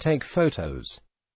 Take photos.